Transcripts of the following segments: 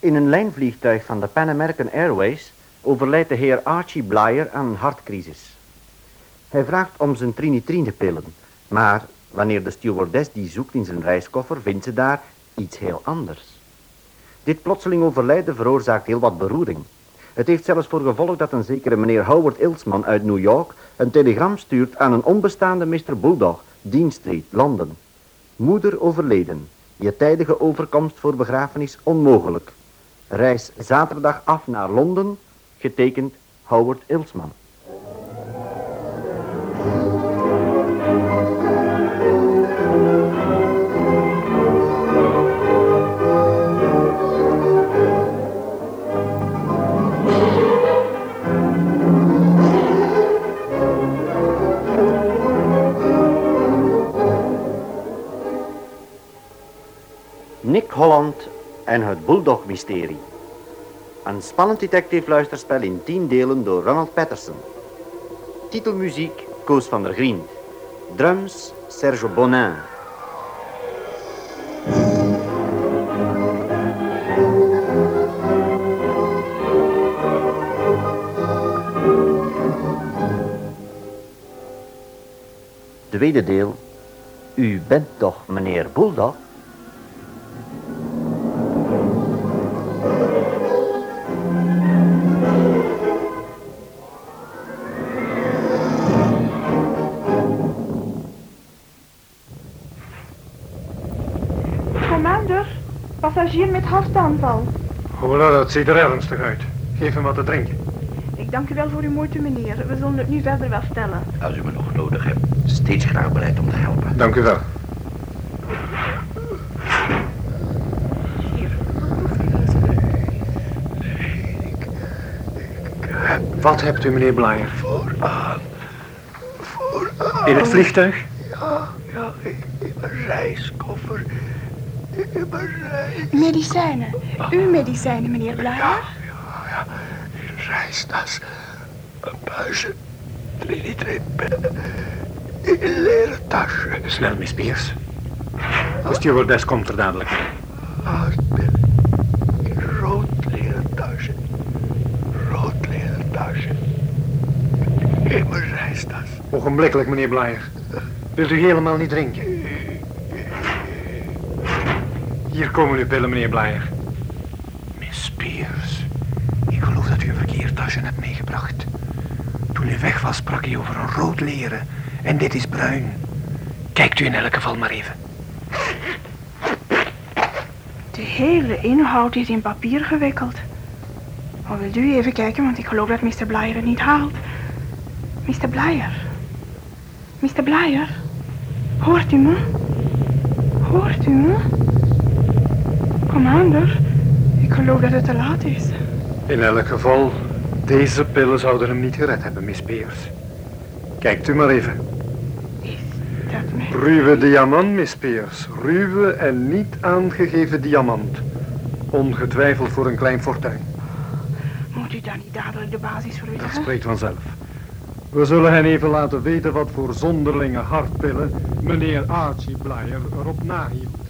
In een lijnvliegtuig van de Pan American Airways overlijdt de heer Archie Blyer aan een hartcrisis. Hij vraagt om zijn trinitrinepillen, maar wanneer de stewardess die zoekt in zijn reiskoffer, vindt ze daar iets heel anders. Dit plotseling overlijden veroorzaakt heel wat beroering. Het heeft zelfs voor gevolg dat een zekere meneer Howard Ilsman uit New York een telegram stuurt aan een onbestaande Mr. Bulldog, Dean Street, Londen. Moeder overleden. Je tijdige overkomst voor begrafenis onmogelijk. Reis zaterdag af naar Londen, getekend Howard Ilsman. Nick Holland en het Bulldog-mysterie. Een spannend detective luisterspel in tien delen door Ronald Patterson. Titelmuziek Koos van der Grien. Drums Serge Bonin. Tweede deel. U bent toch meneer Bulldog? Passagier met hartaanval. Hola, dat ziet er ernstig uit. Geef hem wat te drinken. Ik dank u wel voor uw moeite, meneer. We zullen het nu verder wel stellen. Als u me nog nodig hebt, steeds graag bereid om te helpen. Dank u wel. Wat hebt u, meneer Blyer? Vooraan. Vooraan. In het vliegtuig? Ja, ja, in, in mijn reiskoffer. Medicijnen. Uw medicijnen, meneer Blyer. Ja, ja. In reistas. Een buizen. Drie liter. In een leren tasje. Snel, Miss Pierce. De stewardess komt er dadelijk. Een rood leren tasje. Rood leren tasje. In mijn reistas. Ogenblikkelijk, meneer Blyer. Wilt u helemaal niet drinken? Hier komen uw pillen, meneer Blyer. Miss Pierce, ik geloof dat u een verkeerd tasje hebt meegebracht. Toen u weg was, sprak u over een rood leren. En dit is bruin. Kijkt u in elk geval maar even. De hele inhoud is in papier gewikkeld. Maar wilt u even kijken, want ik geloof dat Mr. Blyer het niet haalt. Mr. Blyer. Mr. Blyer. Hoort u me? Hoort u me? Commander, ik geloof dat het te laat is. In elk geval, deze pillen zouden hem niet gered hebben, Miss Pierce. Kijkt u maar even. Is dat mij? Ruwe diamant, Miss Pierce. Ruwe en niet aangegeven diamant. Ongetwijfeld voor een klein fortuin. Moet u dan niet dadelijk de basis Dat verwittigen? spreekt vanzelf. We zullen hen even laten weten wat voor zonderlinge hartpillen meneer Archie Blyer erop nahield.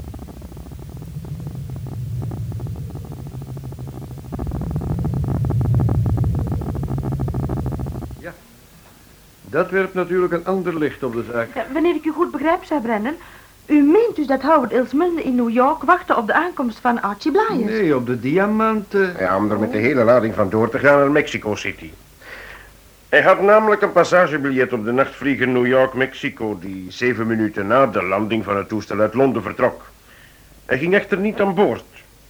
Dat werpt natuurlijk een ander licht op de zaak. Ja, wanneer ik u goed begrijp, zei Brandon, u meent dus dat Howard Ilsman in New York wachtte op de aankomst van Archie Blyer? Nee, op de diamanten. Ja, om er met de hele lading van door te gaan naar Mexico City. Hij had namelijk een passagebiljet op de nachtvlieger New York-Mexico... die zeven minuten na de landing van het toestel uit Londen vertrok. Hij ging echter niet aan boord.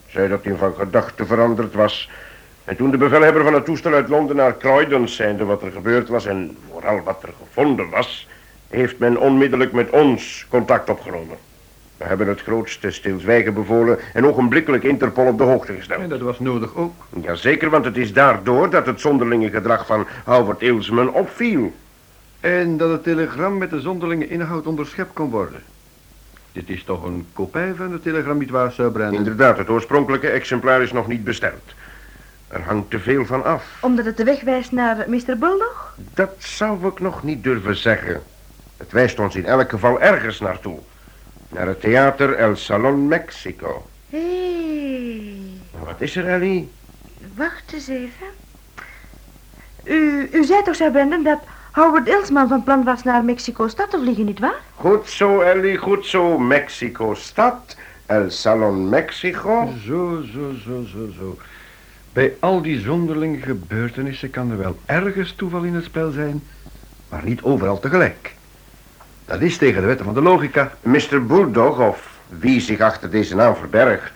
Zei dat hij van gedachten veranderd was. En toen de bevelhebber van het toestel uit Londen naar Croydon zeide wat er gebeurd was... en vooral wat er gevonden was... heeft men onmiddellijk met ons contact opgenomen. We hebben het grootste stilzwijgen bevolen... en ogenblikkelijk Interpol op de hoogte gesteld. En dat was nodig ook. Jazeker, want het is daardoor dat het zonderlinge gedrag van Howard Ilsman opviel. En dat het telegram met de zonderlinge inhoud onderschept kon worden. Dit is toch een kopij van het telegram, niet waar, Sir Brandon? Inderdaad, het oorspronkelijke exemplaar is nog niet besteld. Er hangt te veel van af. Omdat het de weg wijst naar Mr. Bulldog? Dat zou ik nog niet durven zeggen. Het wijst ons in elk geval ergens naartoe. Naar het theater El Salon Mexico. Hé. Wat is er, Ellie? Wacht eens even. U, u zei toch, Sir Brandon, dat Howard Ilsman van plan was naar Mexico-stad te vliegen, nietwaar? Goed zo, Ellie, goed zo. Mexico-stad, El Salon Mexico. Zo, zo, zo, zo, zo. Bij al die zonderlinge gebeurtenissen kan er wel ergens toeval in het spel zijn, maar niet overal tegelijk. Dat is tegen de wetten van de logica. Mr. Bulldog, of wie zich achter deze naam verbergt,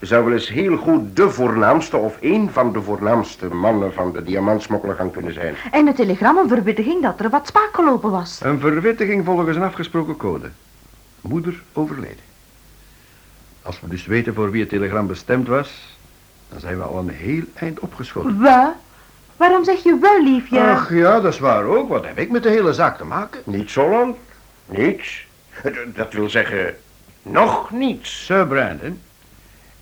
zou wel eens heel goed de voornaamste of één van de voornaamste mannen van de diamantsmokkel gaan kunnen zijn. En een telegram een verwittiging dat er wat spaak gelopen was. Een verwittiging volgens een afgesproken code. Moeder overleden. Als we dus weten voor wie het telegram bestemd was, dan zijn we al een heel eind opgeschoten. We? Waarom zeg je wel, liefje? Ach ja, dat is waar ook. Wat heb ik met de hele zaak te maken? Niet zo lang? Niets. Dat wil zeggen, nog niets. Sir Brandon,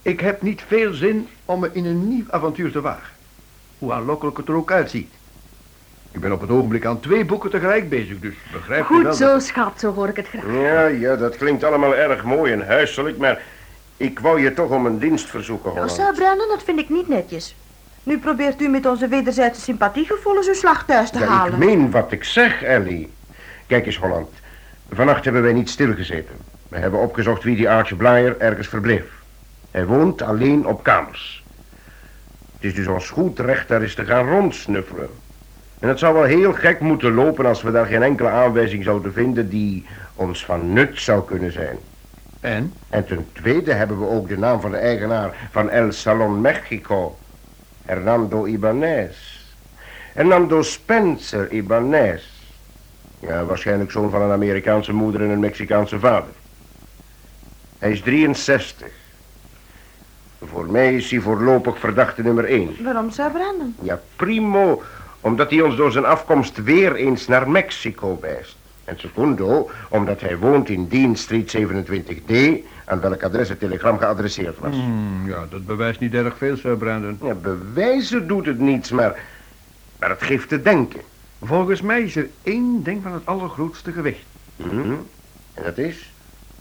ik heb niet veel zin om me in een nieuw avontuur te wagen. Hoe aanlokkelijk het er ook uitziet. Ik ben op het ogenblik aan twee boeken tegelijk bezig, dus begrijp je wel... Goed zo, schat, zo hoor ik het graag. Ja, ja, dat klinkt allemaal erg mooi en huiselijk, maar ik wou je toch om een dienst verzoeken, Holland. Sir Brandon, dat vind ik niet netjes. Nu probeert u met onze wederzijdse sympathiegevoelens uw slag thuis te Ja, ik halen. meen wat ik zeg, Ellie. Kijk eens, Holland. Vannacht hebben wij niet stilgezeten. We hebben opgezocht wie die Archie Blyer ergens verbleef. Hij woont alleen op kamers. Het is dus ons goed recht daar eens te gaan rondsnuffelen. En het zou wel heel gek moeten lopen als we daar geen enkele aanwijzing zouden vinden die ons van nut zou kunnen zijn. En? En ten tweede hebben we ook de naam van de eigenaar van El Salon Mexico. Hernando Ibanez. Hernando Spencer Ibanez. Ja, waarschijnlijk zoon van een Amerikaanse moeder en een Mexicaanse vader. Hij is 63. Voor mij is hij voorlopig verdachte nummer 1. Waarom, Sir Brandon? Ja, primo, omdat hij ons door zijn afkomst weer eens naar Mexico wijst. En secundo, omdat hij woont in Dean Street 27D, aan welk adres het telegram geadresseerd was. Hmm, ja, dat bewijst niet erg veel, Sir Brandon. Ja, bewijzen doet het niets, maar, maar het geeft te denken. Volgens mij is er één ding van het allergrootste gewicht. Mhm. En dat is?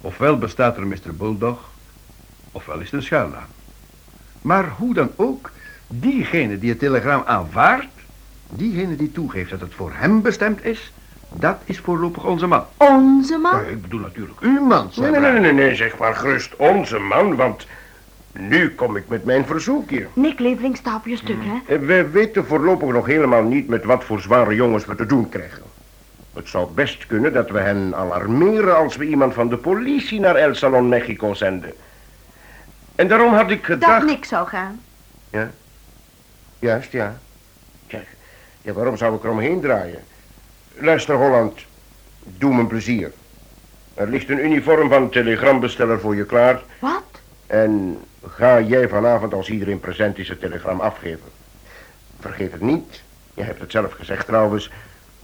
Ofwel bestaat er Mr. Bulldog, ofwel is het een schuilnaam. Maar hoe dan ook, diegene die het telegram aanvaardt, diegene die toegeeft dat het voor hem bestemd is, dat is voorlopig onze man. Onze man? Ja, ik bedoel natuurlijk uw man, Nee, nee, nee, nee, nee, zeg maar gerust onze man, want nu kom ik met mijn verzoek hier. Nick, sta op je stuk, hè? Eh, We weten voorlopig nog helemaal niet met wat voor zware jongens we te doen krijgen. Het zou best kunnen dat we hen alarmeren als we iemand van de politie naar El Salon Mexico zenden. En daarom had ik Dat gedacht... Nick zou gaan. Ja, juist, ja. ja. Ja, waarom zou ik eromheen draaien? Luister, Holland. Doe me een plezier. Er ligt een uniform van telegrambesteller voor je klaar. Wat? En ga jij vanavond, als iedereen present is, het telegram afgeven. Vergeet het niet. Je hebt het zelf gezegd trouwens.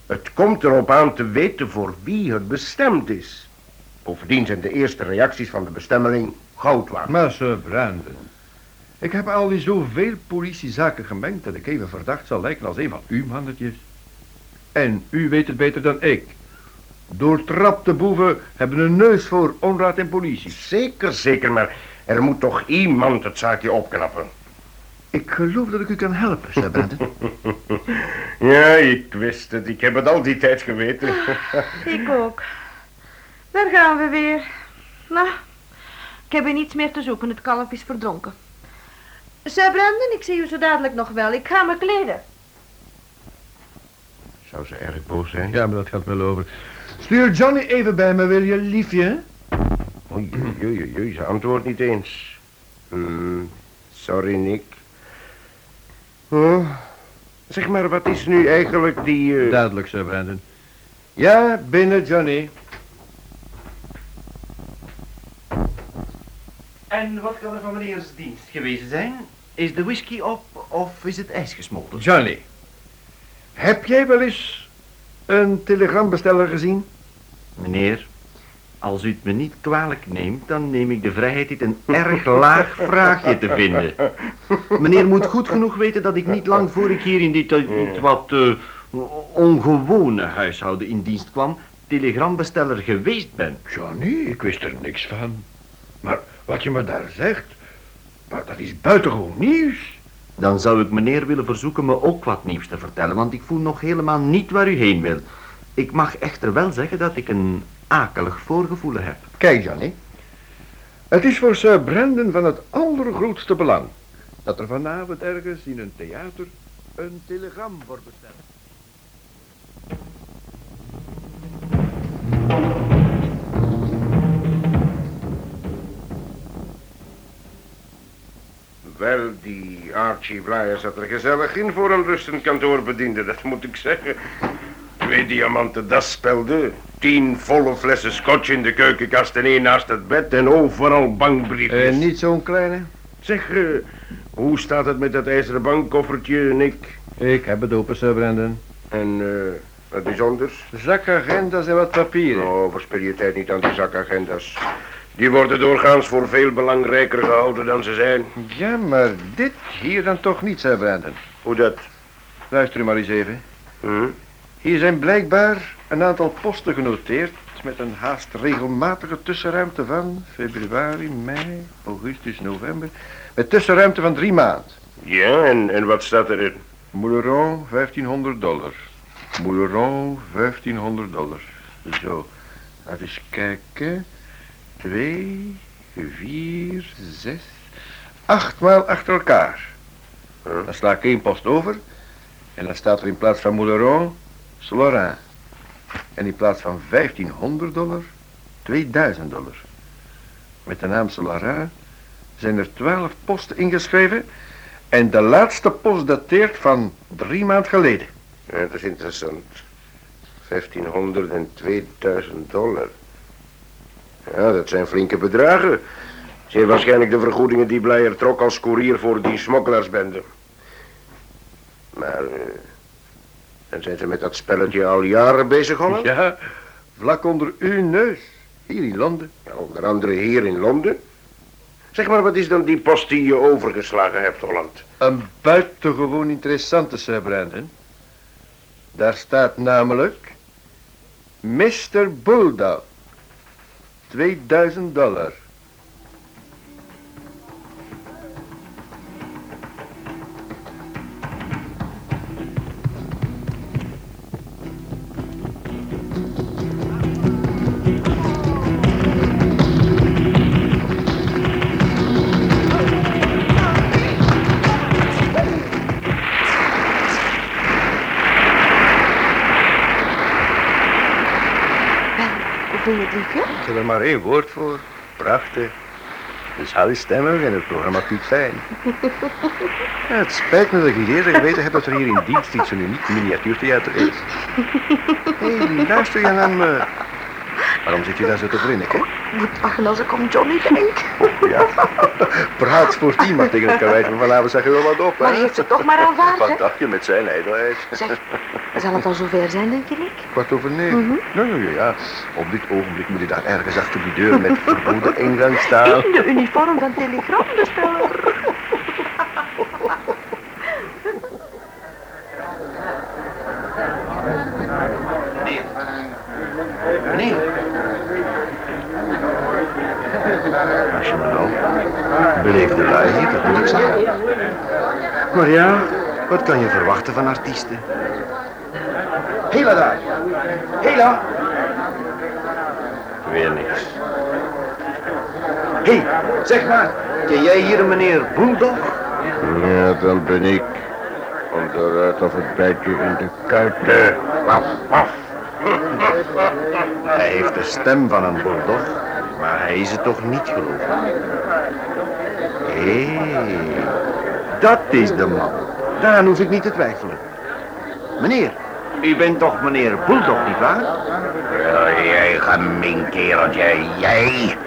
Het komt erop aan te weten voor wie het bestemd is. Bovendien zijn de eerste reacties van de bestemmeling goud waard. Maar Sir Brandon, ik heb al in zoveel politiezaken gemengd dat ik even verdacht zal lijken als een van uw mannetjes. En u weet het beter dan ik. Doortrapte boeven hebben een neus voor onraad en politie. Zeker, zeker, maar er moet toch iemand het zaakje opknappen. Ik geloof dat ik u kan helpen, Sir Brandon. Ja, ik wist het. Ik heb het al die tijd geweten. Ik ook. Daar gaan we weer. Nou, ik heb hier niets meer te zoeken. Het kalf is verdronken. Sir Brandon, ik zie u zo dadelijk nog wel. Ik ga me kleden. Zou ze erg boos zijn? Ja, maar dat gaat wel over. Stuur Johnny even bij me, wil je, liefje? Oei, oei, oei, oei, ze antwoordt niet eens. Hmm, sorry, Nick. Oh, zeg maar, wat is nu eigenlijk die... eh, Duidelijk, Sir Brandon. Ja, binnen, Johnny. En wat kan er van meneers dienst geweest zijn? Is de whisky op of is het ijs gesmolten? Johnny, heb jij wel eens een telegrambesteller gezien? Meneer, als u het me niet kwalijk neemt, dan neem ik de vrijheid dit een erg laag vraagje te vinden. Meneer moet goed genoeg weten dat ik niet lang voor ik hier in dit eh, wat eh, ongewone huishouden in dienst kwam, telegrambesteller geweest ben. Johnny, ik wist er niks van. Maar wat je me daar zegt, Maar dat is buitengewoon nieuws. Dan zou ik meneer willen verzoeken me ook wat nieuws te vertellen, want ik voel nog helemaal niet waar u heen wil. Ik mag echter wel zeggen dat ik een akelig voorgevoel heb. Kijk, Johnny. Het is voor Sir Brandon van het allergrootste belang dat er vanavond ergens in een theater een telegram wordt besteld. Wel, die Archie Blyer zat er gezellig in voor een rustend kantoorbediende, dat moet ik zeggen. Twee diamanten dasspelden, tien volle flessen scotch in de keukenkast en één naast het bed en overal bankbriefjes. En niet zo'n kleine? Zeg, eh, hoe staat het met dat ijzeren bankkoffertje, Nick? Ik heb het open, Sir Brandon. En eh, wat bijzonders? Zakagendas en wat papieren. Oh, verspil je tijd niet aan die zakagendas. Die worden doorgaans voor veel belangrijker gehouden dan ze zijn. Ja, maar dit hier dan toch niet, Sir Brandon. Hoe dat? Luister u maar eens even. Hm? Hier zijn blijkbaar een aantal posten genoteerd met een haast regelmatige tussenruimte van februari, mei, augustus, november. Met tussenruimte van drie maanden. Ja, en, en wat staat erin? Mouleron 1500 dollar. Mouleron 1500 dollar. Zo, laten eens kijken. Twee, vier, zes, acht maal achter elkaar. Huh? Dan sla ik één post over. En dan staat er in plaats van Mouleron, Solorin. En in plaats van 1500 dollar, 2000 dollar. Met de naam Solorin zijn er 12 posten ingeschreven. En de laatste post dateert van drie maand geleden. Ja, dat is interessant. 1500 en 2000 dollar. Ja, dat zijn flinke bedragen. Zijn waarschijnlijk de vergoedingen die Blijer trok als koerier voor die smokkelaarsbende. Maar, eh, dan zijn ze met dat spelletje al jaren bezig, Holland? Ja, vlak onder uw neus. Hier in Londen. Ja, onder andere hier in Londen. Zeg maar, wat is dan die post die je overgeslagen hebt, Holland? Een buitengewoon interessante, Sir Brandon. Daar staat namelijk... Mr. Bulldog. 2000 dollar. Het? Ik heb er maar één woord voor. Prachtig. De zaal is stemmig en het programma piekfijn. Ja, het spijt me dat ik niet eerder geweten heb dat er hier in dienst iets een uniek miniatuurtheater is. Hé, hey, luister je naar me? Waarom zit je daar zo te grinniken? Ik moet lachen als ik om Johnny denk. Ja, praat voor tien, maar tegen het karweit van vanavond zeg je wel wat op, hè? Maar heeft het toch maar aanvaard? Wat dacht je met zijn ijdelheid? Zeg, zal het al zover zijn, denk je, Nick? Kwart over negen. Ja, ja, ja, ja. Op dit ogenblik moet je daar ergens achter die deur met verboden ingang staan. In de uniform van telegrambensteller. Nee. Je. Beleefde lui dat niks aan. Maar ja, wat kan je verwachten van artiesten? Hela daar. Hela. Weer niks. Hé, hey, zeg maar, ken jij hier meneer Bulldog? Ja, dan ben ik. Onderuit of het bijtje in de kuiten. Waf, waf. Hij heeft de stem van een bulldog, maar hij is het toch niet, geloof ik. Hé, dat is de man. Daaraan hoef ik niet te twijfelen. Meneer, u bent toch meneer Bulldog, nietwaar? Ja, jij gemeen kereltje, jij.